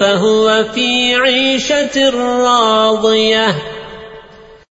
فهو في عيشة راضية.